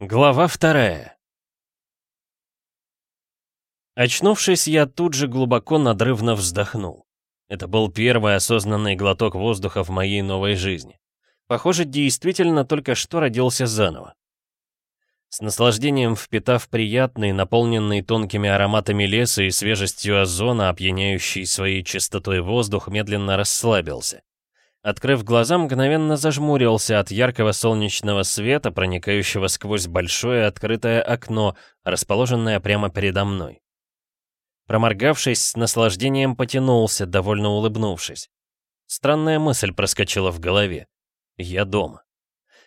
Глава вторая. Очнувшись, я тут же глубоко надрывно вздохнул. Это был первый осознанный глоток воздуха в моей новой жизни. Похоже, действительно только что родился заново. С наслаждением впитав приятный, наполненный тонкими ароматами леса и свежестью озона, опьяняющий своей чистотой воздух, медленно расслабился. Открыв глаза, мгновенно зажмурился от яркого солнечного света, проникающего сквозь большое открытое окно, расположенное прямо передо мной. Проморгавшись, с наслаждением потянулся, довольно улыбнувшись. Странная мысль проскочила в голове. Я дома.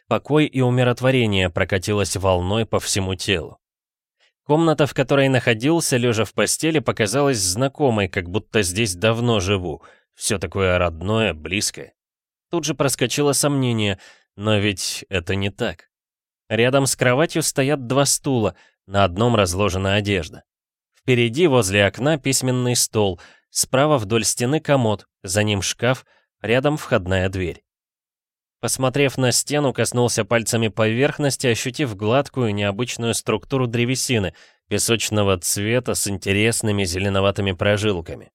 Покой и умиротворение прокатилось волной по всему телу. Комната, в которой находился, лежа в постели, показалась знакомой, как будто здесь давно живу. Все такое родное, близкое. Тут же проскочило сомнение, но ведь это не так. Рядом с кроватью стоят два стула, на одном разложена одежда. Впереди, возле окна, письменный стол, справа вдоль стены комод, за ним шкаф, рядом входная дверь. Посмотрев на стену, коснулся пальцами поверхности, ощутив гладкую, необычную структуру древесины, песочного цвета с интересными зеленоватыми прожилками.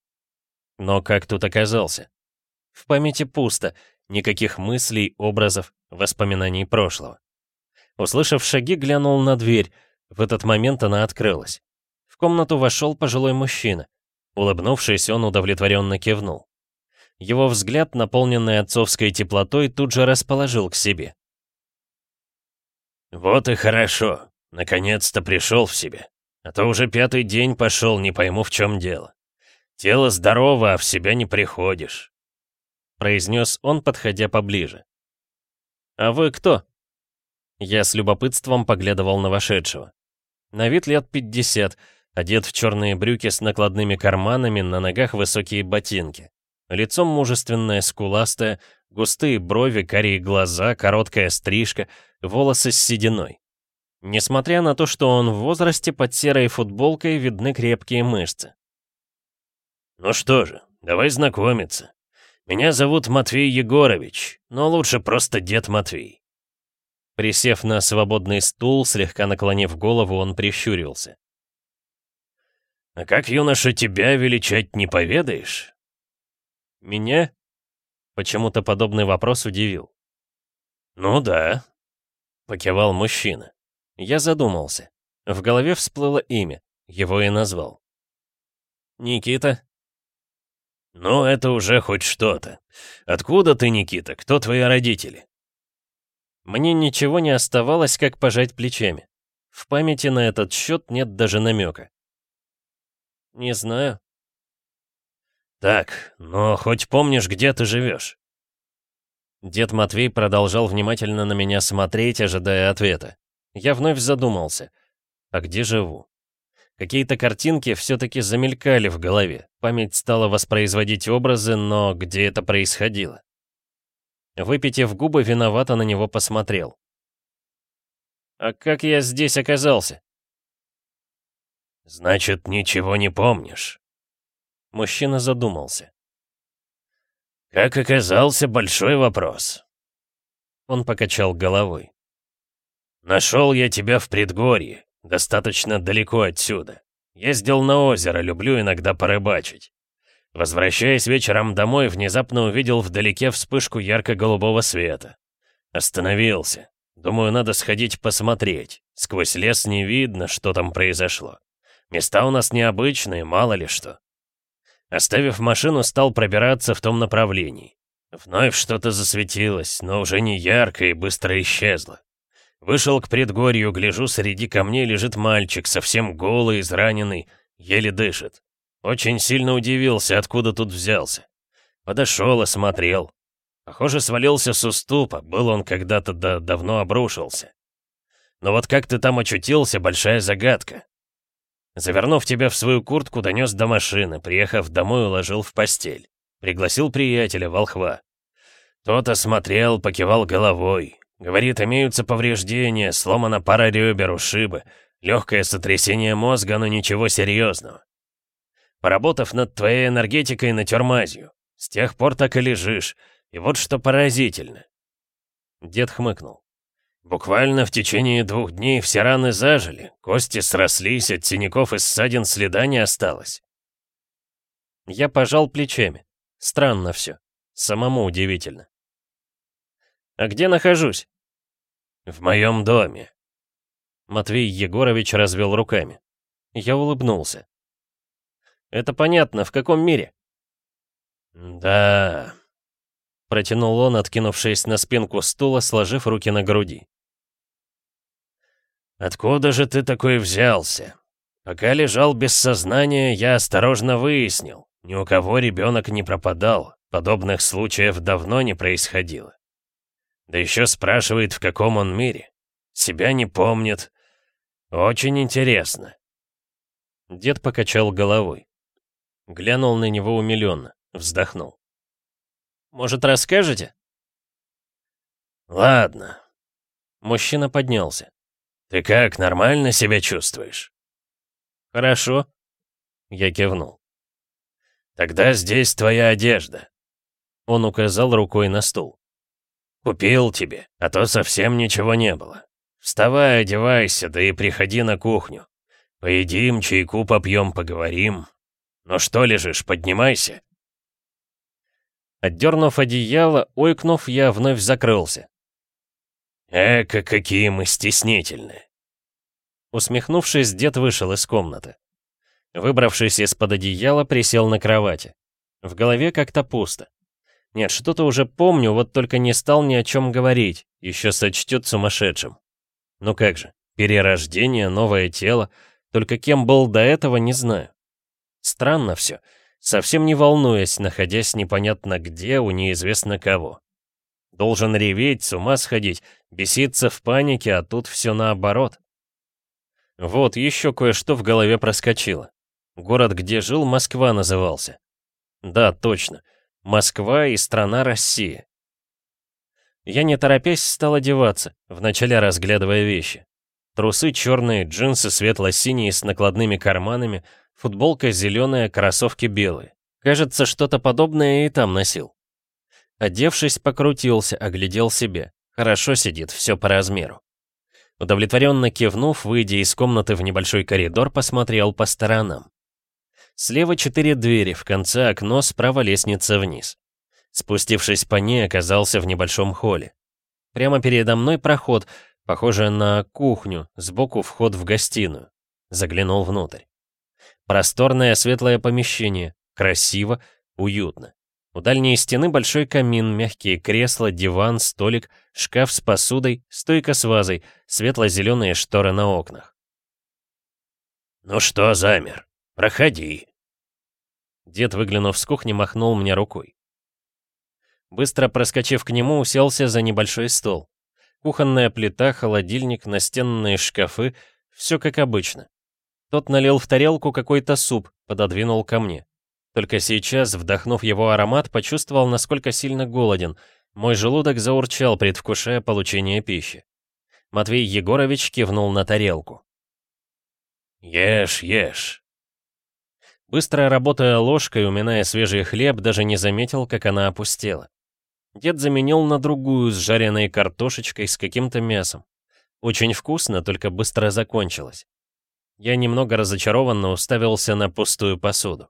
Но как тут оказался? В памяти пусто, Никаких мыслей, образов, воспоминаний прошлого. Услышав шаги, глянул на дверь. В этот момент она открылась. В комнату вошел пожилой мужчина. Улыбнувшись, он удовлетворенно кивнул. Его взгляд, наполненный отцовской теплотой, тут же расположил к себе. «Вот и хорошо. Наконец-то пришел в себя. А то уже пятый день пошел, не пойму, в чем дело. Тело здорово, а в себя не приходишь. — произнес он, подходя поближе. «А вы кто?» Я с любопытством поглядывал на вошедшего. На вид лет 50, одет в черные брюки с накладными карманами, на ногах высокие ботинки. Лицом мужественное, скуластое, густые брови, карие глаза, короткая стрижка, волосы с сединой. Несмотря на то, что он в возрасте, под серой футболкой видны крепкие мышцы. «Ну что же, давай знакомиться», меня зовут Матвей Егорович, но лучше просто дед Матвей». Присев на свободный стул, слегка наклонив голову, он прищурился. «А как, юноша, тебя величать не поведаешь?» «Меня?» Почему-то подобный вопрос удивил. «Ну да», — покивал мужчина. Я задумался. В голове всплыло имя. Его и назвал. «Никита?» «Ну, это уже хоть что-то. Откуда ты, Никита? Кто твои родители?» Мне ничего не оставалось, как пожать плечами. В памяти на этот счет нет даже намека. «Не знаю». «Так, но хоть помнишь, где ты живешь?» Дед Матвей продолжал внимательно на меня смотреть, ожидая ответа. Я вновь задумался. А где живу? Какие-то картинки все-таки замелькали в голове. Память стала воспроизводить образы, но где это происходило? Выпитив губы, виновато на него посмотрел. «А как я здесь оказался?» «Значит, ничего не помнишь?» Мужчина задумался. «Как оказался, большой вопрос». Он покачал головой. «Нашел я тебя в предгорье. Достаточно далеко отсюда. Ездил на озеро, люблю иногда порыбачить. Возвращаясь вечером домой, внезапно увидел вдалеке вспышку ярко-голубого света. Остановился. Думаю, надо сходить посмотреть. Сквозь лес не видно, что там произошло. Места у нас необычные, мало ли что. Оставив машину, стал пробираться в том направлении. Вновь что-то засветилось, но уже не ярко и быстро исчезло. Вышел к предгорью, гляжу, среди камней лежит мальчик, совсем голый, израненный, еле дышит. Очень сильно удивился, откуда тут взялся. Подошел, осмотрел. Похоже, свалился с уступа, был он когда-то да давно обрушился. Но вот как ты там очутился, большая загадка. Завернув тебя в свою куртку, донес до машины, приехав домой, уложил в постель. Пригласил приятеля, волхва. Тот осмотрел, покивал головой. Говорит, имеются повреждения, сломана пара ребер, ушибы, легкое сотрясение мозга, но ничего серьезного. Поработав над твоей энергетикой, натер мазью. С тех пор так и лежишь. И вот что поразительно. Дед хмыкнул. Буквально в течение двух дней все раны зажили, кости срослись, от синяков и ссадин следа не осталось. Я пожал плечами. Странно все. Самому удивительно. «А где нахожусь?» «В моем доме». Матвей Егорович развел руками. Я улыбнулся. «Это понятно, в каком мире?» «Да...» Протянул он, откинувшись на спинку стула, сложив руки на груди. «Откуда же ты такой взялся? Пока лежал без сознания, я осторожно выяснил. Ни у кого ребенок не пропадал, подобных случаев давно не происходило. Да еще спрашивает, в каком он мире. Себя не помнит. Очень интересно». Дед покачал головой. Глянул на него умиленно, вздохнул. «Может, расскажете?» «Ладно». Мужчина поднялся. «Ты как, нормально себя чувствуешь?» «Хорошо», — я кивнул. «Тогда здесь твоя одежда». Он указал рукой на стул. «Купил тебе, а то совсем ничего не было. Вставай, одевайся, да и приходи на кухню. Поедим, чайку попьем, поговорим. Ну что лежишь, поднимайся». Отдернув одеяло, ойкнув, я вновь закрылся. «Эка, какие мы стеснительные!» Усмехнувшись, дед вышел из комнаты. Выбравшись из-под одеяла, присел на кровати. В голове как-то пусто. Нет, что-то уже помню, вот только не стал ни о чем говорить, еще сочтет сумасшедшим. Ну как же, перерождение, новое тело, только кем был до этого, не знаю. Странно все, совсем не волнуясь, находясь непонятно где у неизвестно кого. Должен реветь, с ума сходить, беситься в панике, а тут все наоборот. Вот еще кое-что в голове проскочило. Город, где жил, Москва назывался. Да, точно. Москва и страна Россия. Я не торопясь стал одеваться, вначале разглядывая вещи. Трусы черные, джинсы светло-синие с накладными карманами, футболка зеленая, кроссовки белые. Кажется, что-то подобное и там носил. Одевшись, покрутился, оглядел себе. Хорошо сидит, все по размеру. Удовлетворенно кивнув, выйдя из комнаты в небольшой коридор, посмотрел по сторонам. Слева четыре двери, в конце окно, справа лестница вниз. Спустившись по ней, оказался в небольшом холле. Прямо передо мной проход, похоже на кухню, сбоку вход в гостиную. Заглянул внутрь. Просторное светлое помещение, красиво, уютно. У дальней стены большой камин, мягкие кресла, диван, столик, шкаф с посудой, стойка с вазой, светло-зеленые шторы на окнах. «Ну что, замер? Проходи!» Дед, выглянув с кухни, махнул мне рукой. Быстро проскочив к нему, уселся за небольшой стол. Кухонная плита, холодильник, настенные шкафы — все как обычно. Тот налил в тарелку какой-то суп, пододвинул ко мне. Только сейчас, вдохнув его аромат, почувствовал, насколько сильно голоден. Мой желудок заурчал, предвкушая получение пищи. Матвей Егорович кивнул на тарелку. «Ешь, ешь». Быстро работая ложкой, уминая свежий хлеб, даже не заметил, как она опустела. Дед заменил на другую с жареной картошечкой с каким-то мясом. Очень вкусно, только быстро закончилось. Я немного разочарованно уставился на пустую посуду.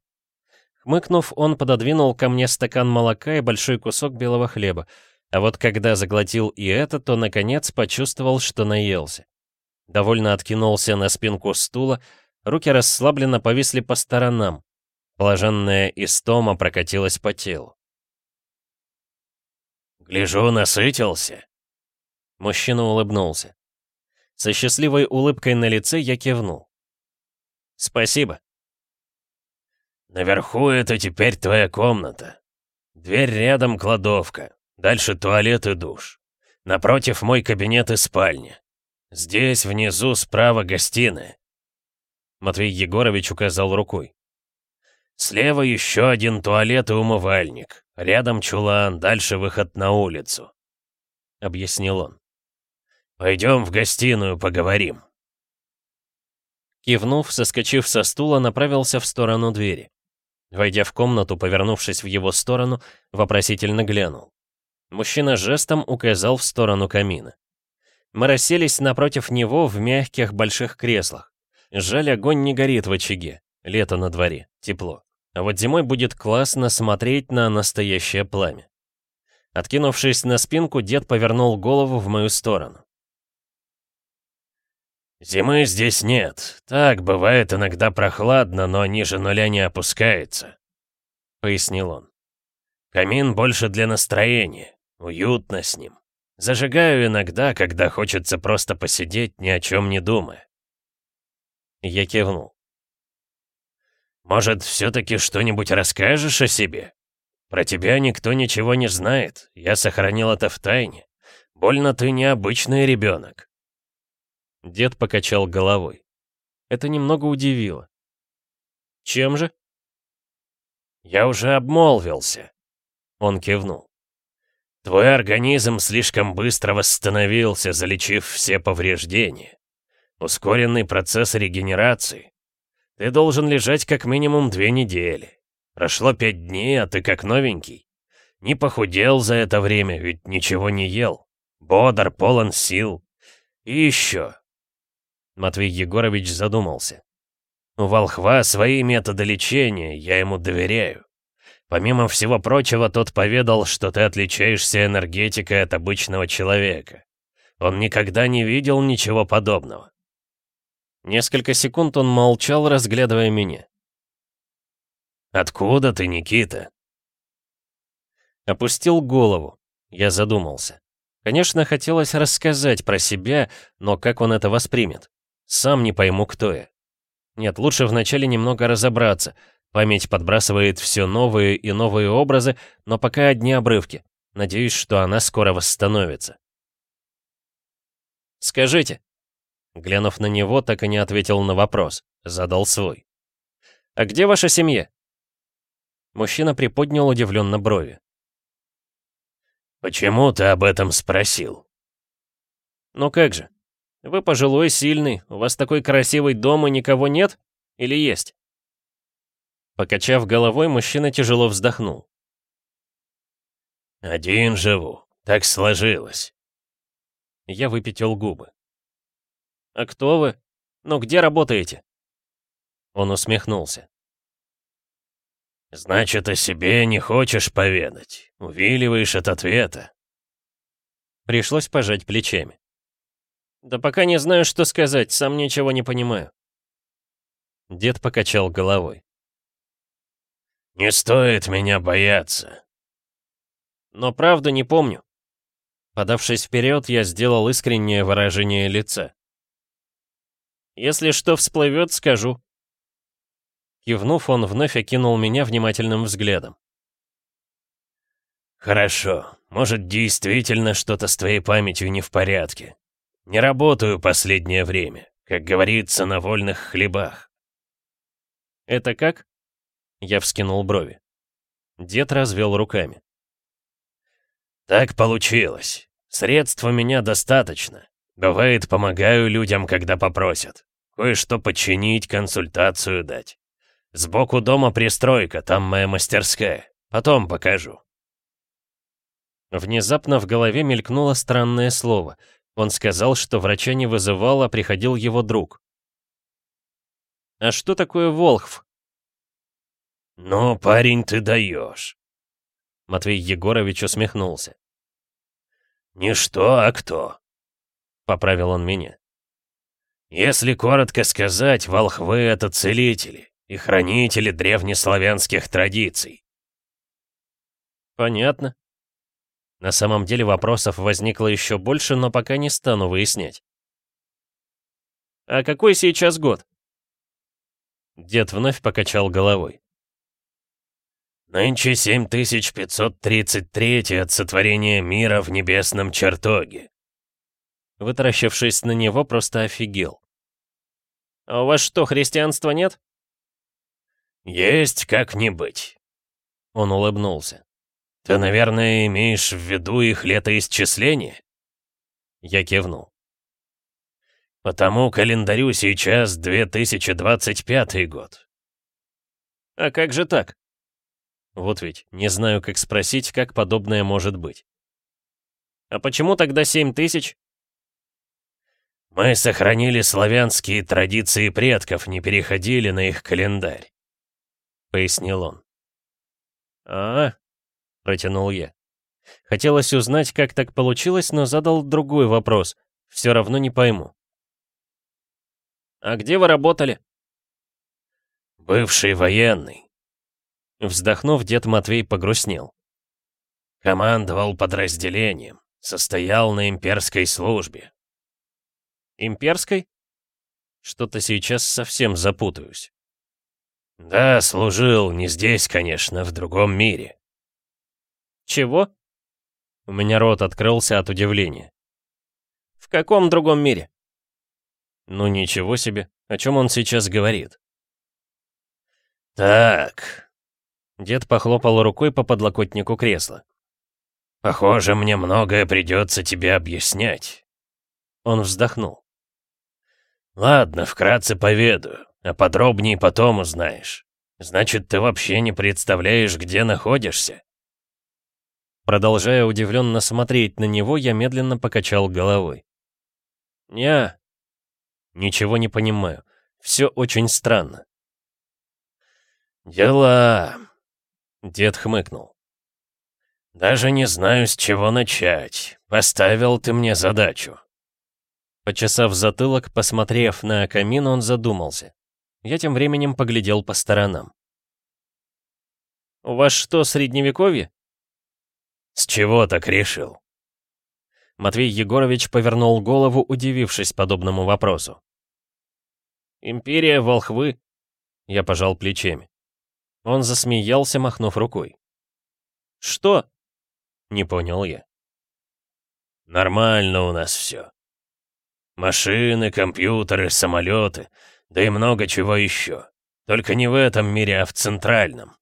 Хмыкнув, он пододвинул ко мне стакан молока и большой кусок белого хлеба, а вот когда заглотил и это, то, наконец, почувствовал, что наелся. Довольно откинулся на спинку стула, руки расслабленно повисли по сторонам. Блаженная истома прокатилась по телу. «Гляжу, насытился?» Мужчина улыбнулся. Со счастливой улыбкой на лице я кивнул. «Спасибо», Наверху это теперь твоя комната. Дверь рядом кладовка. Дальше туалет и душ. Напротив мой кабинет и спальня. Здесь внизу справа гостиная. Матвей Егорович указал рукой. Слева еще один туалет и умывальник. Рядом чулан, дальше выход на улицу. Объяснил он. Пойдем в гостиную поговорим. Кивнув, соскочив со стула, направился в сторону двери. Войдя в комнату, повернувшись в его сторону, вопросительно глянул. Мужчина жестом указал в сторону камина. Мы расселись напротив него в мягких больших креслах. Жаль, огонь не горит в очаге. Лето на дворе, тепло. А вот зимой будет классно смотреть на настоящее пламя. Откинувшись на спинку, дед повернул голову в мою сторону. «Зимы здесь нет. Так, бывает иногда прохладно, но ниже нуля не опускается», — пояснил он. «Камин больше для настроения. Уютно с ним. Зажигаю иногда, когда хочется просто посидеть, ни о чем не думая». Я кивнул. «Может, все-таки что-нибудь расскажешь о себе? Про тебя никто ничего не знает. Я сохранил это в тайне. Больно ты необычный ребенок». Дед покачал головой. Это немного удивило. «Чем же?» «Я уже обмолвился», — он кивнул. «Твой организм слишком быстро восстановился, залечив все повреждения. Ускоренный процесс регенерации. Ты должен лежать как минимум две недели. Прошло пять дней, а ты как новенький. Не похудел за это время, ведь ничего не ел. Бодр, полон сил. И еще, Матвей Егорович задумался. «У волхва свои методы лечения, я ему доверяю. Помимо всего прочего, тот поведал, что ты отличаешься энергетикой от обычного человека. Он никогда не видел ничего подобного». Несколько секунд он молчал, разглядывая меня. «Откуда ты, Никита?» Опустил голову. Я задумался. Конечно, хотелось рассказать про себя, но как он это воспримет? Сам не пойму, кто я. Нет, лучше вначале немного разобраться. Память подбрасывает все новые и новые образы, но пока одни обрывки. Надеюсь, что она скоро восстановится. «Скажите». Глянув на него, так и не ответил на вопрос. Задал свой. «А где ваша семья?» Мужчина приподнял удивленно брови. «Почему ты об этом спросил?» «Ну как же, вы пожилой, сильный, у вас такой красивый дом и никого нет? Или есть?» Покачав головой, мужчина тяжело вздохнул. «Один живу. Так сложилось». Я выпятил губы. «А кто вы? Ну где работаете?» Он усмехнулся. «Значит, о себе не хочешь поведать. Увиливаешь от ответа». Пришлось пожать плечами. «Да пока не знаю, что сказать, сам ничего не понимаю». Дед покачал головой. «Не стоит меня бояться». «Но правда не помню». Подавшись вперед, я сделал искреннее выражение лица. «Если что всплывет, скажу». Кивнув, он вновь окинул меня внимательным взглядом. «Хорошо. Может, действительно что-то с твоей памятью не в порядке. Не работаю последнее время, как говорится, на вольных хлебах. Это как? Я вскинул брови. Дед развел руками. Так получилось. Средств у меня достаточно. Бывает, помогаю людям, когда попросят. Кое-что починить, консультацию дать. Сбоку дома пристройка, там моя мастерская. Потом покажу. Внезапно в голове мелькнуло странное слово — он сказал, что врача не вызывал, а приходил его друг. «А что такое Волхв?» «Ну, парень, ты даешь!» Матвей Егорович усмехнулся. «Не что, а кто?» — поправил он меня. «Если коротко сказать, волхвы — это целители и хранители древнеславянских традиций». «Понятно», на самом деле вопросов возникло еще больше, но пока не стану выяснять. «А какой сейчас год?» Дед вновь покачал головой. «Нынче 7533 от сотворения мира в небесном чертоге». Вытаращившись на него, просто офигел. «А у вас что, христианства нет?» «Есть как не быть». Он улыбнулся. «Ты, наверное, имеешь в виду их летоисчисление?» Я кивнул. «По тому календарю сейчас 2025 год». «А как же так?» Вот ведь, не знаю, как спросить, как подобное может быть. «А почему тогда 7 тысяч?» Мы сохранили славянские традиции предков, не переходили на их календарь», — пояснил он. а, протянул я. Хотелось узнать, как так получилось, но задал другой вопрос. Все равно не пойму. «А где вы работали?» «Бывший военный». Вздохнув, дед Матвей погрустнел. «Командовал подразделением, состоял на имперской службе». «Имперской?» Что-то сейчас совсем запутаюсь. «Да, служил, не здесь, конечно, в другом мире». «Чего?» У меня рот открылся от удивления. «В каком другом мире?» «Ну ничего себе, о чем он сейчас говорит?» «Так...» Дед похлопал рукой по подлокотнику кресла. «Похоже, мне многое придется тебе объяснять». Он вздохнул. «Ладно, вкратце поведаю, а подробнее потом узнаешь. Значит, ты вообще не представляешь, где находишься?» Продолжая удивленно смотреть на него, я медленно покачал головой. «Не, ничего не понимаю. Все очень странно». «Дела...» — дед хмыкнул. «Даже не знаю, с чего начать. Поставил ты мне задачу». Почесав затылок, посмотрев на камин, он задумался. Я тем временем поглядел по сторонам. «У вас что, средневековье?» «С чего так решил?» Матвей Егорович повернул голову, удивившись подобному вопросу. «Империя, волхвы?» Я пожал плечами. Он засмеялся, махнув рукой. «Что?» — не понял я. «Нормально у нас все. Машины, компьютеры, самолеты, да и много чего еще. Только не в этом мире, а в центральном».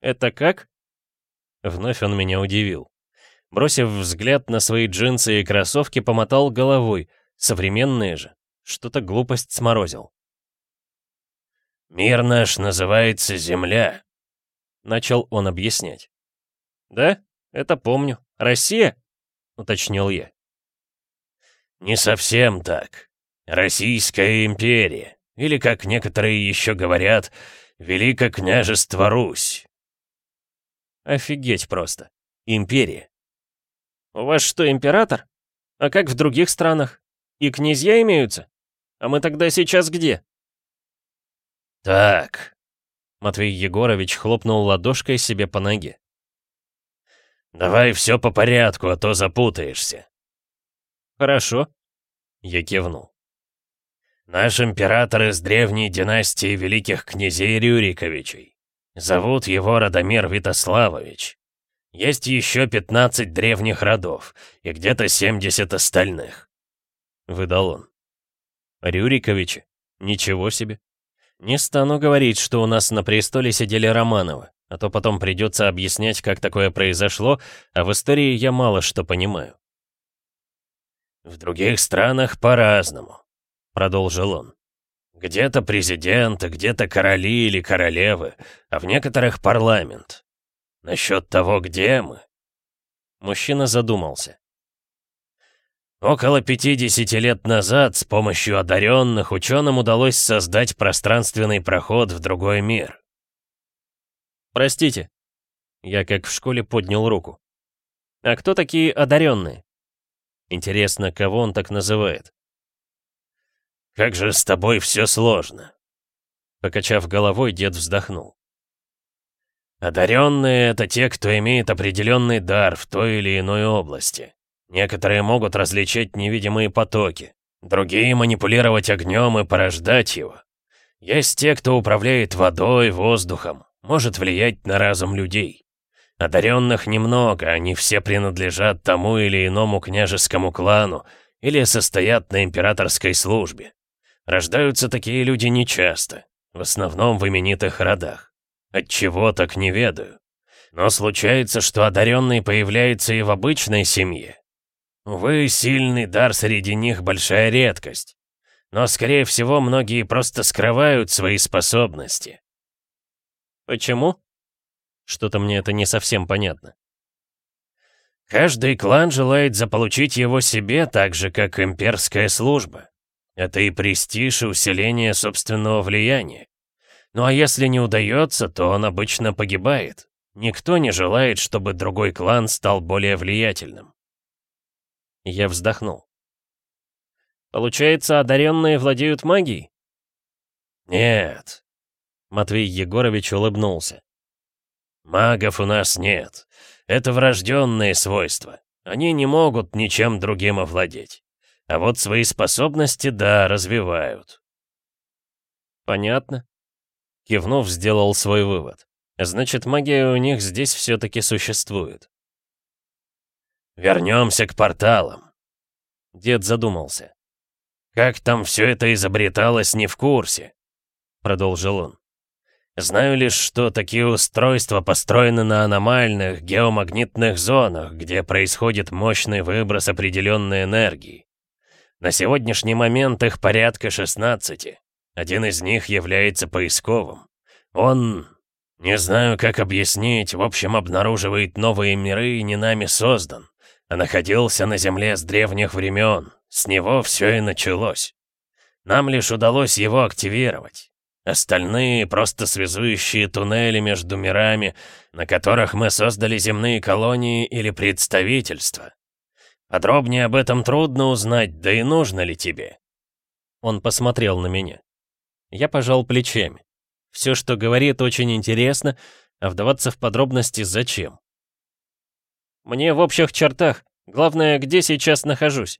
«Это как?» Вновь он меня удивил. Бросив взгляд на свои джинсы и кроссовки, помотал головой. Современные же. Что-то глупость сморозил. «Мир наш называется Земля», — начал он объяснять. «Да, это помню. Россия?» — уточнил я. «Не совсем так. Российская империя, или, как некоторые еще говорят, Великое княжество Русь. Офигеть просто. Империя. У вас что, император? А как в других странах? И князья имеются? А мы тогда сейчас где? Так. Матвей Егорович хлопнул ладошкой себе по ноге. «Давай все по порядку, а то запутаешься». «Хорошо», — я кивнул. «Наш император из древней династии великих князей Рюриковичей. Зовут его Радомир Витославович. Есть еще 15 древних родов и где-то 70 остальных. Выдал он. Рюриковичи? Ничего себе. Не стану говорить, что у нас на престоле сидели Романовы, а то потом придется объяснять, как такое произошло, а в истории я мало что понимаю. «В других странах по-разному», — продолжил он. Где-то президенты, где-то короли или королевы, а в некоторых парламент. Насчет того, где мы...» Мужчина задумался. Около 50 лет назад с помощью одаренных ученым удалось создать пространственный проход в другой мир. «Простите». Я как в школе поднял руку. «А кто такие одаренные?» Интересно, кого он так называет? «Как же с тобой все сложно!» Покачав головой, дед вздохнул. «Одаренные — это те, кто имеет определенный дар в той или иной области. Некоторые могут различать невидимые потоки, другие — манипулировать огнем и порождать его. Есть те, кто управляет водой, воздухом, может влиять на разум людей. Одаренных немного, они все принадлежат тому или иному княжескому клану или состоят на императорской службе. Рождаются такие люди нечасто, в основном в именитых родах. Отчего так не ведаю. Но случается, что одаренный появляется и в обычной семье. Увы, сильный дар среди них большая редкость. Но, скорее всего, многие просто скрывают свои способности. Почему? Что-то мне это не совсем понятно. Каждый клан желает заполучить его себе так же, как имперская служба. Это и престиж, и усиление собственного влияния. Ну а если не удается, то он обычно погибает. Никто не желает, чтобы другой клан стал более влиятельным. Я вздохнул. Получается, одаренные владеют магией? Нет. Матвей Егорович улыбнулся. Магов у нас нет. Это врожденные свойства. Они не могут ничем другим овладеть. А вот свои способности, да, развивают. Понятно. Кивнув, сделал свой вывод. Значит, магия у них здесь все-таки существует. Вернемся к порталам. Дед задумался. Как там все это изобреталось, не в курсе, продолжил он. Знаю лишь, что такие устройства построены на аномальных геомагнитных зонах, где происходит мощный выброс определенной энергии. На сегодняшний момент их порядка 16. Один из них является поисковым. Он, не знаю, как объяснить, в общем, обнаруживает новые миры и не нами создан, а находился на Земле с древних времен. С него все и началось. Нам лишь удалось его активировать. Остальные — просто связующие туннели между мирами, на которых мы создали земные колонии или представительства. Подробнее об этом трудно узнать, да и нужно ли тебе?» Он посмотрел на меня. Я пожал плечами. Все, что говорит, очень интересно, а вдаваться в подробности зачем? Мне в общих чертах. Главное, где сейчас нахожусь.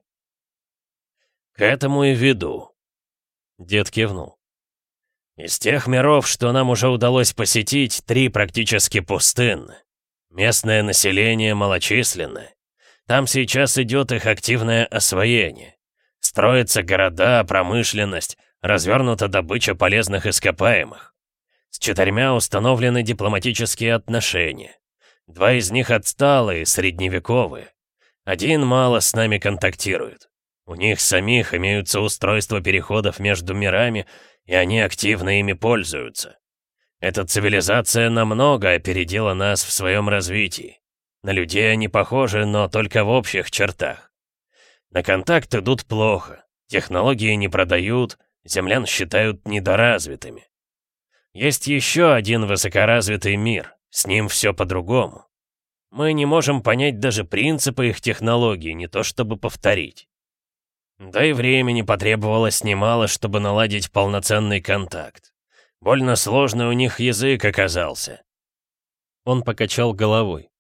К этому и веду. Дед кивнул. Из тех миров, что нам уже удалось посетить, три практически пустынны. Местное население малочисленное. Там сейчас идет их активное освоение. Строятся города, промышленность, развернута добыча полезных ископаемых. С четырьмя установлены дипломатические отношения. Два из них отсталые, средневековые. Один мало с нами контактирует. У них самих имеются устройства переходов между мирами, и они активно ими пользуются. Эта цивилизация намного опередила нас в своем развитии. На людей они похожи, но только в общих чертах. На контакт идут плохо, технологии не продают, землян считают недоразвитыми. Есть еще один высокоразвитый мир, с ним все по-другому. Мы не можем понять даже принципы их технологий, не то чтобы повторить. Да и времени потребовалось немало, чтобы наладить полноценный контакт. Больно сложный у них язык оказался. Он покачал головой.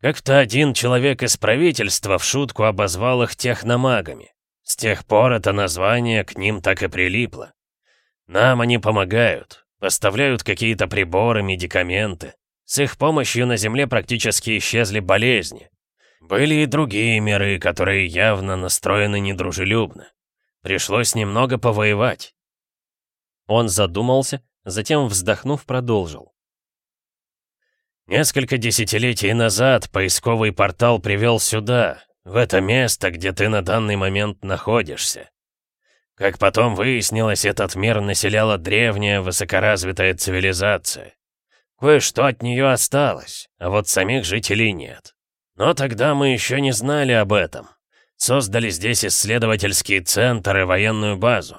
Как-то один человек из правительства в шутку обозвал их техномагами. С тех пор это название к ним так и прилипло. Нам они помогают, поставляют какие-то приборы, медикаменты. С их помощью на Земле практически исчезли болезни. Были и другие миры, которые явно настроены недружелюбно. Пришлось немного повоевать. Он задумался, затем, вздохнув, продолжил. Несколько десятилетий назад поисковый портал привел сюда, в это место, где ты на данный момент находишься. Как потом выяснилось, этот мир населяла древняя высокоразвитая цивилизация. Кое-что от нее осталось, а вот самих жителей нет. Но тогда мы еще не знали об этом. Создали здесь исследовательский центр и военную базу.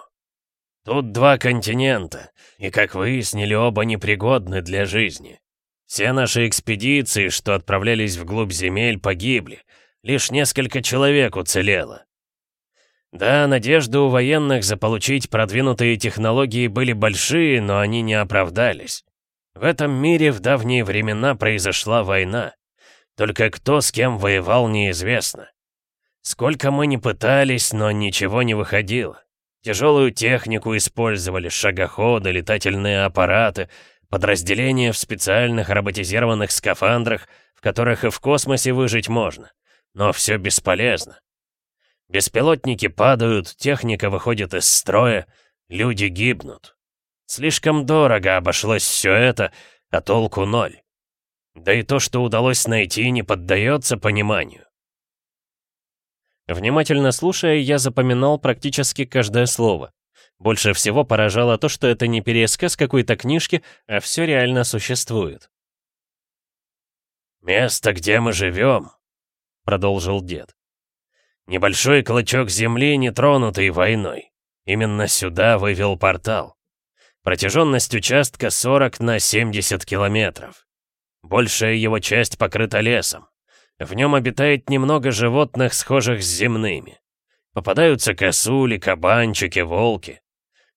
Тут два континента, и, как выяснили, оба непригодны для жизни. Все наши экспедиции, что отправлялись вглубь земель, погибли. Лишь несколько человек уцелело. Да, надежды у военных заполучить продвинутые технологии были большие, но они не оправдались. В этом мире в давние времена произошла война. Только кто с кем воевал, неизвестно. Сколько мы ни пытались, но ничего не выходило. Тяжелую технику использовали, шагоходы, летательные аппараты, подразделения в специальных роботизированных скафандрах, в которых и в космосе выжить можно. Но все бесполезно. Беспилотники падают, техника выходит из строя, люди гибнут. Слишком дорого обошлось все это, а толку ноль. Да и то, что удалось найти, не поддается пониманию. Внимательно слушая, я запоминал практически каждое слово. Больше всего поражало то, что это не пересказ какой-то книжки, а все реально существует. место, где мы живем», — продолжил дед. «Небольшой клочок земли, не тронутый войной. Именно сюда вывел портал. Протяженность участка 40 на 70 километров. Большая его часть покрыта лесом. В нем обитает немного животных, схожих с земными. Попадаются косули, кабанчики, волки.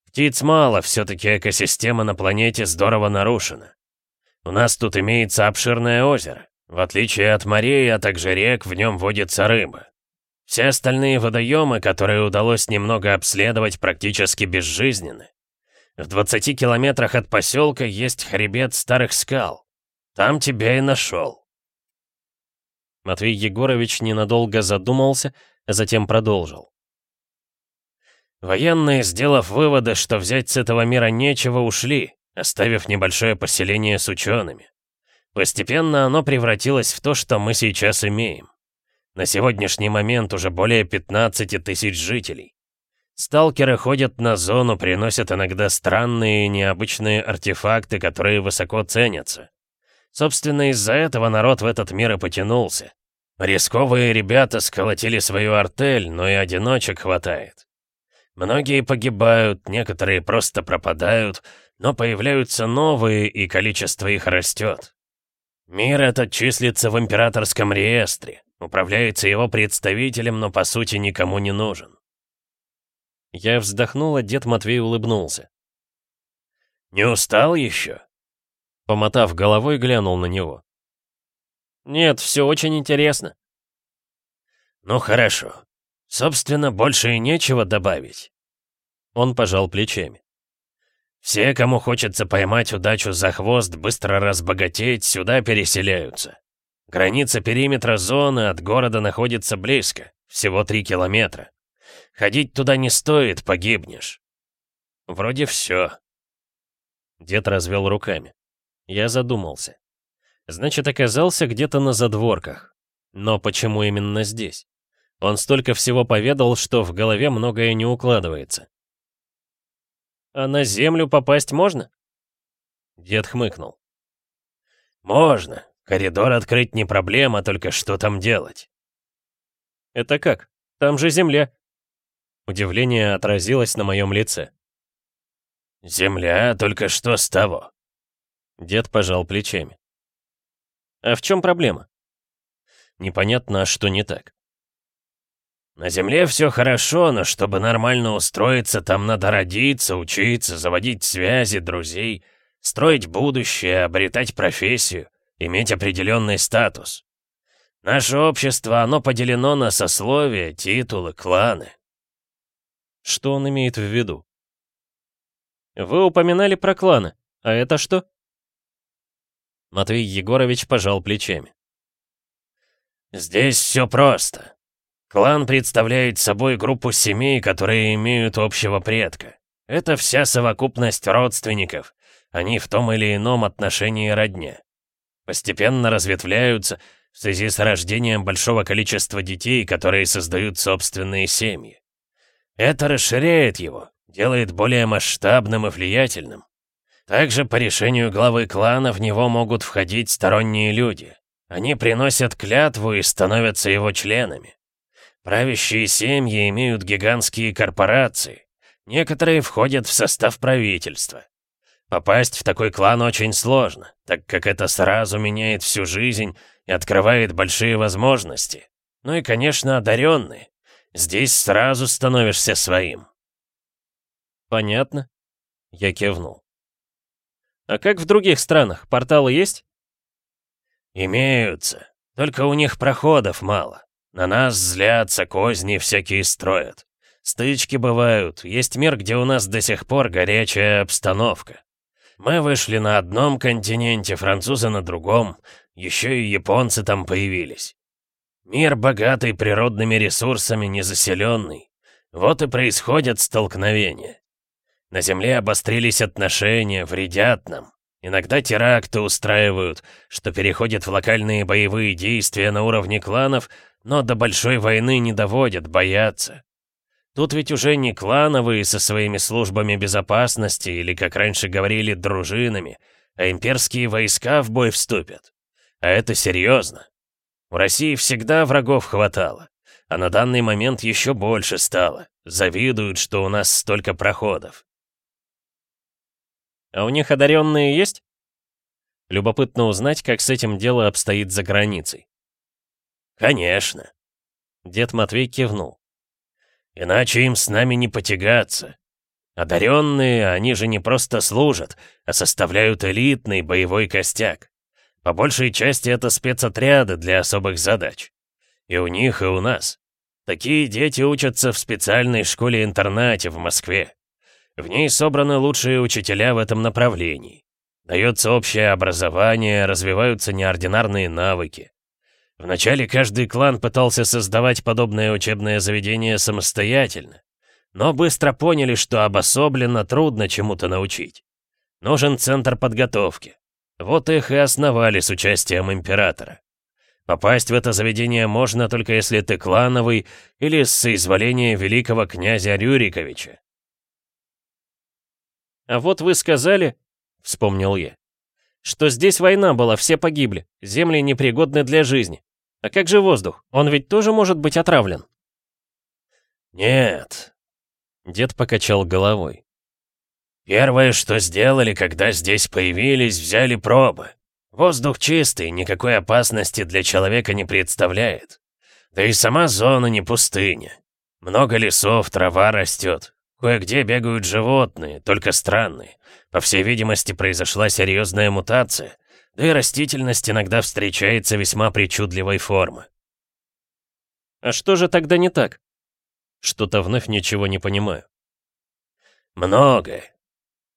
Птиц мало, все-таки экосистема на планете здорово нарушена. У нас тут имеется обширное озеро. В отличие от морей, а также рек, в нем водится рыба. Все остальные водоемы, которые удалось немного обследовать, практически безжизненны. В 20 километрах от поселка есть хребет старых скал. Там тебя и нашел. Матвей Егорович ненадолго задумался, а затем продолжил. Военные, сделав выводы, что взять с этого мира нечего, ушли, оставив небольшое поселение с учеными. Постепенно оно превратилось в то, что мы сейчас имеем. На сегодняшний момент уже более 15 тысяч жителей. Сталкеры ходят на зону, приносят иногда странные и необычные артефакты, которые высоко ценятся. Собственно, из-за этого народ в этот мир и потянулся. Рисковые ребята сколотили свою артель, но и одиночек хватает. Многие погибают, некоторые просто пропадают, но появляются новые, и количество их растет. Мир этот числится в императорском реестре, управляется его представителем, но по сути никому не нужен. Я вздохнул, а дед Матвей улыбнулся. «Не устал еще?» Помотав головой, глянул на него. «Нет, все очень интересно». «Ну хорошо. Собственно, больше и нечего добавить». Он пожал плечами. «Все, кому хочется поймать удачу за хвост, быстро разбогатеть, сюда переселяются. Граница периметра зоны от города находится близко, всего три километра. Ходить туда не стоит, погибнешь. Вроде все». Дед развел руками. Я задумался. Значит, оказался где-то на задворках. Но почему именно здесь? Он столько всего поведал, что в голове многое не укладывается. «А на землю попасть можно?» Дед хмыкнул. «Можно. Коридор открыть не проблема, только что там делать?» «Это как? Там же земля». Удивление отразилось на моем лице. «Земля, только что с того?» Дед пожал плечами. «А в чем проблема?» «Непонятно, а что не так». «На Земле все хорошо, но чтобы нормально устроиться, там надо родиться, учиться, заводить связи, друзей, строить будущее, обретать профессию, иметь определенный статус. Наше общество, оно поделено на сословия, титулы, кланы». Что он имеет в виду? «Вы упоминали про кланы. А это что?» Матвей Егорович пожал плечами. «Здесь все просто. Клан представляет собой группу семей, которые имеют общего предка. Это вся совокупность родственников. Они в том или ином отношении родня. Постепенно разветвляются в связи с рождением большого количества детей, которые создают собственные семьи. Это расширяет его, делает более масштабным и влиятельным. Также по решению главы клана в него могут входить сторонние люди. Они приносят клятву и становятся его членами. Правящие семьи имеют гигантские корпорации. Некоторые входят в состав правительства. Попасть в такой клан очень сложно, так как это сразу меняет всю жизнь и открывает большие возможности. Ну и, конечно, одаренные. Здесь сразу становишься своим. Понятно. Я кивнул. А как в других странах? Порталы есть? Имеются. Только у них проходов мало. На нас злятся, козни всякие строят. Стычки бывают. Есть мир, где у нас до сих пор горячая обстановка. Мы вышли на одном континенте, французы на другом. Еще и японцы там появились. Мир богатый природными ресурсами, незаселенный. Вот и происходят столкновения. На Земле обострились отношения, вредят нам. Иногда теракты устраивают, что переходит в локальные боевые действия на уровне кланов, но до большой войны не доводят, боятся. Тут ведь уже не клановые со своими службами безопасности или, как раньше говорили, дружинами, а имперские войска в бой вступят. А это серьезно. У России всегда врагов хватало, а на данный момент еще больше стало. Завидуют, что у нас столько проходов. А у них одаренные есть? Любопытно узнать, как с этим дело обстоит за границей. Конечно. Дед Матвей кивнул. Иначе им с нами не потягаться. Одаренные, они же не просто служат, а составляют элитный боевой костяк. По большей части это спецотряды для особых задач. И у них, и у нас. Такие дети учатся в специальной школе-интернате в Москве. В ней собраны лучшие учителя в этом направлении. Дается общее образование, развиваются неординарные навыки. Вначале каждый клан пытался создавать подобное учебное заведение самостоятельно, но быстро поняли, что обособленно трудно чему-то научить. Нужен центр подготовки. Вот их и основали с участием императора. Попасть в это заведение можно только если ты клановый или с соизволения великого князя Рюриковича. «А вот вы сказали, — вспомнил я, — что здесь война была, все погибли, земли непригодны для жизни. А как же воздух? Он ведь тоже может быть отравлен?» «Нет», — дед покачал головой. «Первое, что сделали, когда здесь появились, взяли пробы. Воздух чистый, никакой опасности для человека не представляет. Да и сама зона не пустыня. Много лесов, трава растет. Кое-где бегают животные, только странные. По всей видимости, произошла серьезная мутация. Да и растительность иногда встречается весьма причудливой формы. А что же тогда не так? Что-то вновь ничего не понимаю. Многое.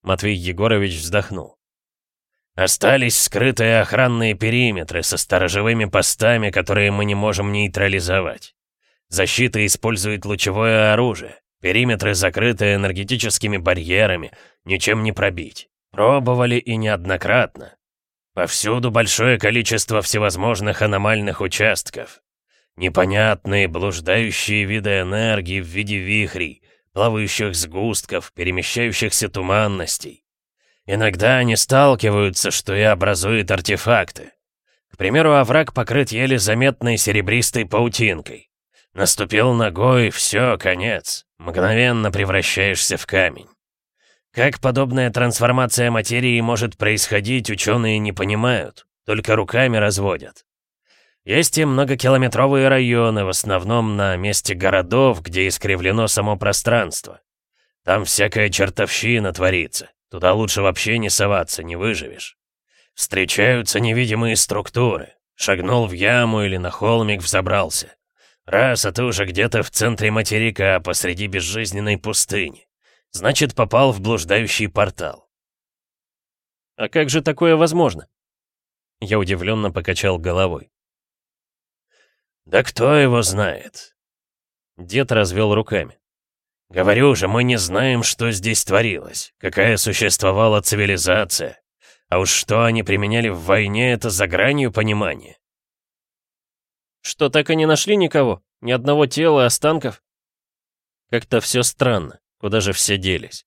Матвей Егорович вздохнул. Остались скрытые охранные периметры со сторожевыми постами, которые мы не можем нейтрализовать. Защита использует лучевое оружие. Периметры закрыты энергетическими барьерами, ничем не пробить. Пробовали и неоднократно. Повсюду большое количество всевозможных аномальных участков. Непонятные блуждающие виды энергии в виде вихрей, плавающих сгустков, перемещающихся туманностей. Иногда они сталкиваются, что и образуют артефакты. К примеру, овраг покрыт еле заметной серебристой паутинкой. Наступил ногой, все, конец. Мгновенно превращаешься в камень. Как подобная трансформация материи может происходить, ученые не понимают, только руками разводят. Есть и многокилометровые районы, в основном на месте городов, где искривлено само пространство. Там всякая чертовщина творится. Туда лучше вообще не соваться, не выживешь. Встречаются невидимые структуры. Шагнул в яму или на холмик взобрался. Раз, а ты уже где-то в центре материка, посреди безжизненной пустыни. Значит, попал в блуждающий портал. А как же такое возможно? Я удивленно покачал головой. Да кто его знает? Дед развел руками. Говорю же, мы не знаем, что здесь творилось, какая существовала цивилизация. А уж что они применяли в войне, это за гранью понимания. Что, так и не нашли никого? Ни одного тела, останков? Как-то все странно. Куда же все делись?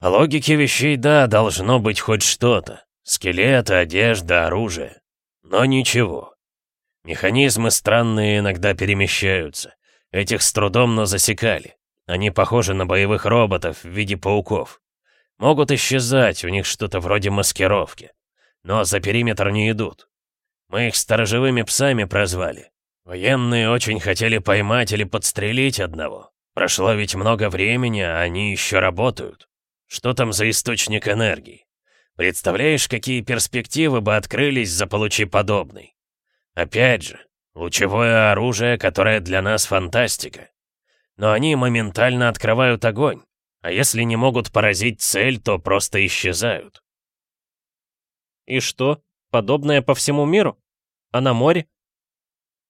По логике вещей, да, должно быть хоть что-то. Скелеты, одежда, оружие. Но ничего. Механизмы странные иногда перемещаются. Этих с трудом, но засекали. Они похожи на боевых роботов в виде пауков. Могут исчезать, у них что-то вроде маскировки. Но за периметр не идут. Мы их сторожевыми псами прозвали. Военные очень хотели поймать или подстрелить одного. Прошло ведь много времени, а они еще работают. Что там за источник энергии? Представляешь, какие перспективы бы открылись, заполучи подобный? Опять же, Лучевое оружие, которое для нас фантастика. Но они моментально открывают огонь, а если не могут поразить цель, то просто исчезают. И что, подобное по всему миру? А на море?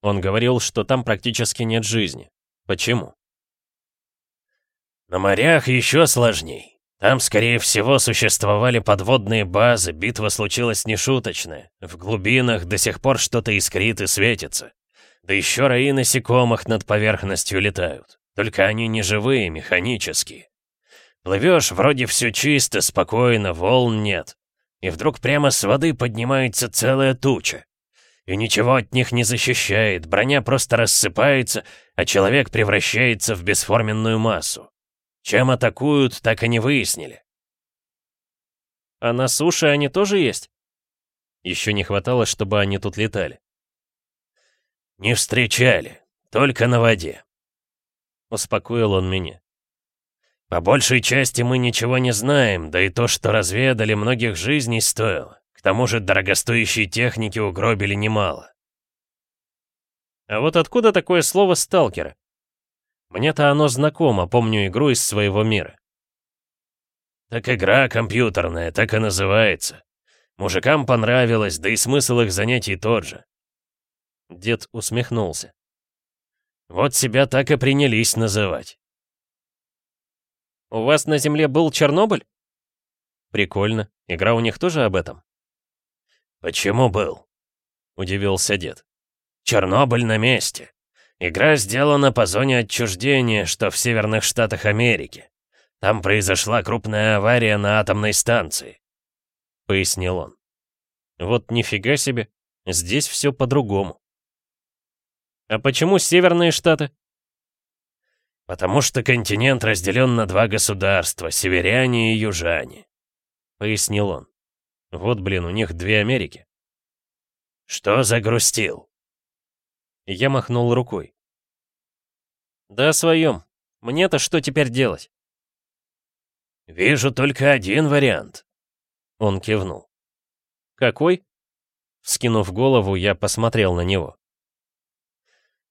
Он говорил, что там практически нет жизни. Почему? На морях еще сложней. Там, скорее всего, существовали подводные базы, битва случилась нешуточная. В глубинах до сих пор что-то искрит и светится. Да еще раи насекомых над поверхностью летают. Только они не живые, механические. Плывешь, вроде все чисто, спокойно, волн нет. И вдруг прямо с воды поднимается целая туча. И ничего от них не защищает, броня просто рассыпается, а человек превращается в бесформенную массу. Чем атакуют, так и не выяснили. А на суше они тоже есть? Еще не хватало, чтобы они тут летали. Не встречали, только на воде. Успокоил он меня. По большей части мы ничего не знаем, да и то, что разведали, многих жизней стоило. К тому же дорогостоящей техники угробили немало. А вот откуда такое слово «сталкеры»? Мне-то оно знакомо, помню игру из своего мира. Так игра компьютерная, так и называется. Мужикам понравилось, да и смысл их занятий тот же. Дед усмехнулся. Вот себя так и принялись называть. «У вас на Земле был Чернобыль?» «Прикольно. Игра у них тоже об этом?» «Почему был?» — удивился дед. «Чернобыль на месте. Игра сделана по зоне отчуждения, что в северных штатах Америки. Там произошла крупная авария на атомной станции», — пояснил он. «Вот нифига себе. Здесь все по-другому». «А почему северные штаты?» «Потому что континент разделен на два государства, северяне и южане», — пояснил он. «Вот, блин, у них две Америки». «Что загрустил?» Я махнул рукой. «Да о своем. Мне-то что теперь делать?» «Вижу только один вариант», — он кивнул. «Какой?» Вскинув голову, я посмотрел на него.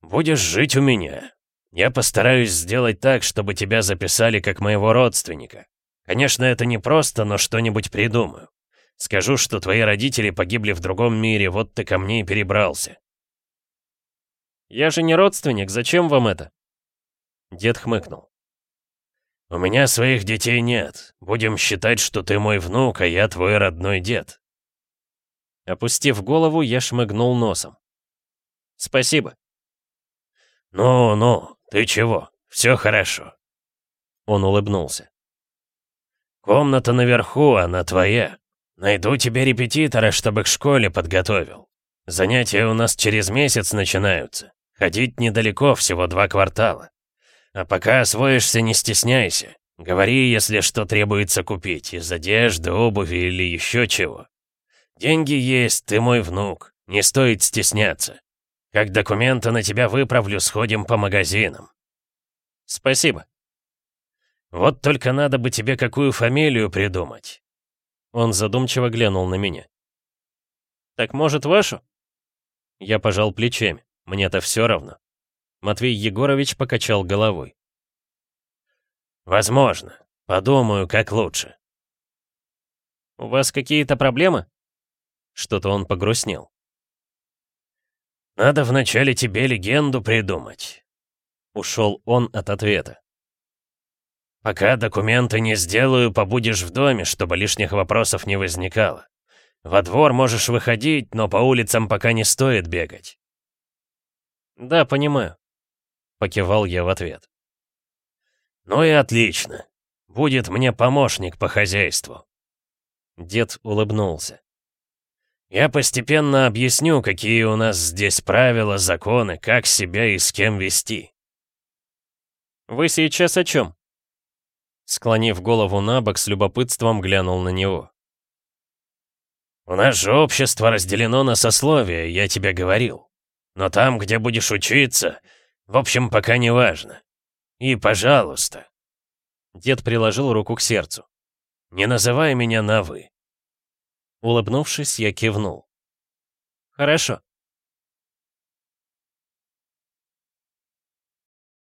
«Будешь жить у меня. Я постараюсь сделать так, чтобы тебя записали как моего родственника. Конечно, это не просто, но что-нибудь придумаю. Скажу, что твои родители погибли в другом мире, вот ты ко мне и перебрался». «Я же не родственник, зачем вам это?» Дед хмыкнул. «У меня своих детей нет. Будем считать, что ты мой внук, а я твой родной дед». Опустив голову, я шмыгнул носом. «Спасибо». «Ну-ну, ты чего? Все хорошо». Он улыбнулся. «Комната наверху, она твоя. Найду тебе репетитора, чтобы к школе подготовил. Занятия у нас через месяц начинаются. Ходить недалеко, всего два квартала. А пока освоишься, не стесняйся. Говори, если что требуется купить, из одежды, обуви или еще чего. Деньги есть, ты мой внук, не стоит стесняться. Как документы на тебя выправлю, сходим по магазинам. Спасибо. Вот только надо бы тебе какую фамилию придумать. Он задумчиво глянул на меня. Так может вашу? Я пожал плечами. Мне-то все равно. Матвей Егорович покачал головой. «Возможно. Подумаю, как лучше». «У вас какие-то проблемы?» Что-то он погрустнел. «Надо вначале тебе легенду придумать». Ушел он от ответа. «Пока документы не сделаю, побудешь в доме, чтобы лишних вопросов не возникало. Во двор можешь выходить, но по улицам пока не стоит бегать». «Да, понимаю», Покивал я в ответ. «Ну и отлично. Будет мне помощник по хозяйству». Дед улыбнулся. «Я постепенно объясню, какие у нас здесь правила, законы, как себя и с кем вести». «Вы сейчас о чем?» Склонив голову на бок, с любопытством глянул на него. «У нас же общество разделено на сословия, я тебе говорил. Но там, где будешь учиться, в общем, пока не важно. И, пожалуйста...» Дед приложил руку к сердцу. «Не называй меня на «вы». Улыбнувшись, я кивнул. «Хорошо».